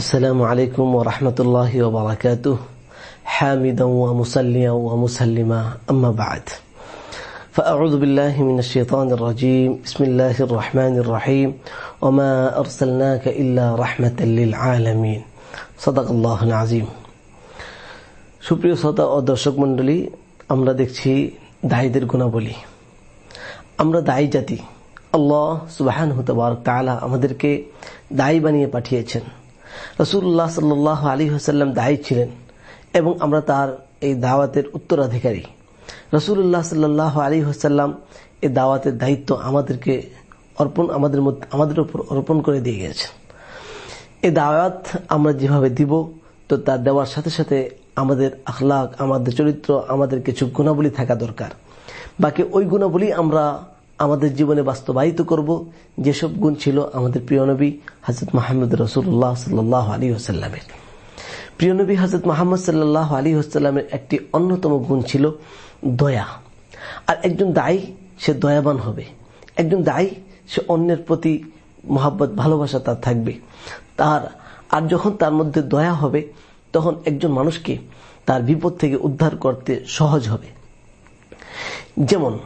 السلام عليكم ورحمة الله وبركاته حامدا ومسليا ومسلما أما بعد فأعوذ بالله من الشيطان الرجيم بسم الله الرحمن الرحيم وما أرسلناك إلا رحمة للعالمين صدق الله العظيم সুপ্রিয় শ্রোতা ও দর্শক মন্ডলী আমরা দেখছি দায়ীদের গুণাবলী আমরা দায়ী জাতি আল্লাহ সুবাহান হতবার তালা আমাদেরকে দায়ী বানিয়ে পাঠিয়েছেন রসুল্লাহ সাল্লাহ আলী হাসাল্লাম দায়ী ছিলেন এবং আমরা তার এই দাওয়াতের উত্তরাধিকারী। রসুল্লাহ সাল্লাহ আলী হাসাল্লাম এই দাওয়াতের দায়িত্ব আমাদেরকে অর্পণ, আমাদের মধ্যে, আমাদের উপর অর্পণ করে দিয়ে গেছেন এই দাওয়াত আমরা যেভাবে দিব, তো তা দেওয়ার সাথে সাথে আমাদের আখলাক, আমাদের চরিত্র আমাদের কিছু গুণাবলী থাকা দরকার। বাকি ওই গুণাবলী আমরা আমাদের জীবনে বাস্তবায়িত করব। যেসব গুণ ছিল আমাদের প্রিয় নবী হাজরত মাহমুদ রসুল্লাহ সাল্লাহ আলী হোসাল্লামের প্রিয় নবী হাজরত মাহমদ সাল্লাহ আলী হোসাল্লামের একটি অন্যতম গুণ ছিল দয়া। আর একজন দায়ী, সে দয়াবান হবে। একজন দায়ী, সে অন্যের প্রতি মহাব্বত, ভালোবাসা তার থাকবে। তার, আর যখন তার মধ্যে দয়া হবে, তখন একজন মানুষকে তার বিপদ থেকে উদ্ধার করতে সহজ হবে। যেমন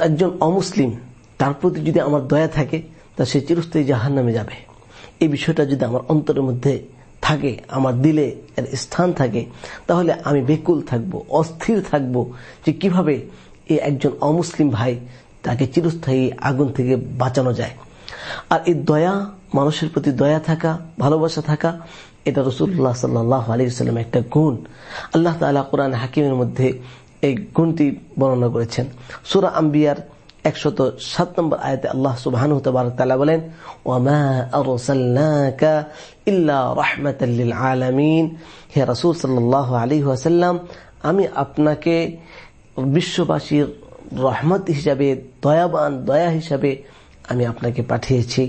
একজন অমুসলিম, তার প্রতি যদি আমার দয়া থাকে, তা সে চিরস্থায়ী জাহান নামে যাবে। এই বিষয়টা যদি আমার অন্তরের মধ্যে থাকে, আমার দিলে এর স্থান থাকে, তাহলে আমি বেকুল থাকব, অস্থির থাকব যে কীভাবে এই একজন অমুসলিম ভাই তাকে চিরস্থায়ী আগুন থেকে বাঁচানো যায়। আর এই দয়া, মানুষের প্রতি দয়া থাকা, ভালোবাসা থাকা, এটা রসুল্লাহ সাল্লাহ আলী একটা গুণ। আল্লাহ তালা কোরআন হাকিমের মধ্যে এই গুণটি বর্ণনা করেছেন। সুরা আম্বিয়ার একশত সাত নম্বর আয়তে আল্লাহ সুবাহ বলেন আলামিন। হে রসুল সাল্লাহ আলী আসাল্লাম আমি আপনাকে বিশ্ববাসীর রহমত হিসাবে, দয়াবান দয়া হিসাবে আমি আপনাকে পাঠিয়েছি।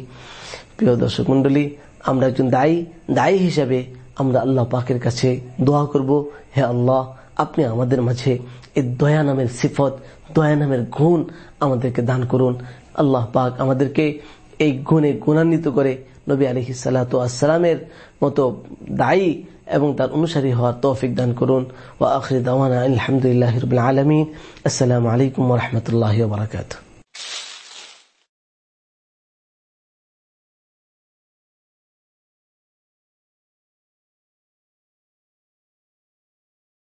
প্রিয় দর্শক মন্ডলী আমরা একজন দায়ী দায়ী হিসাবে আমরা আল্লাহ পাকের কাছে দোয়া করব। হে আল্লাহ আপনি আমাদের মাঝে এই দয়া নামের সিফত, দয়া নামের গুণ আমাদেরকে দান করুন। আল্লাহ পাক আমাদেরকে এই গুণে গুণান্বিত করে নবী আলহি সালাতামের মতো দায়ী এবং তার অনুসারী হওয়ার তৌফিক দান করুন। ও আখরি দাওয়ানা আলহামদুলিল্লাহ রবিল আলমিন। আসসালামু আলাইকুম রহমতুল্লাহ বারকাতু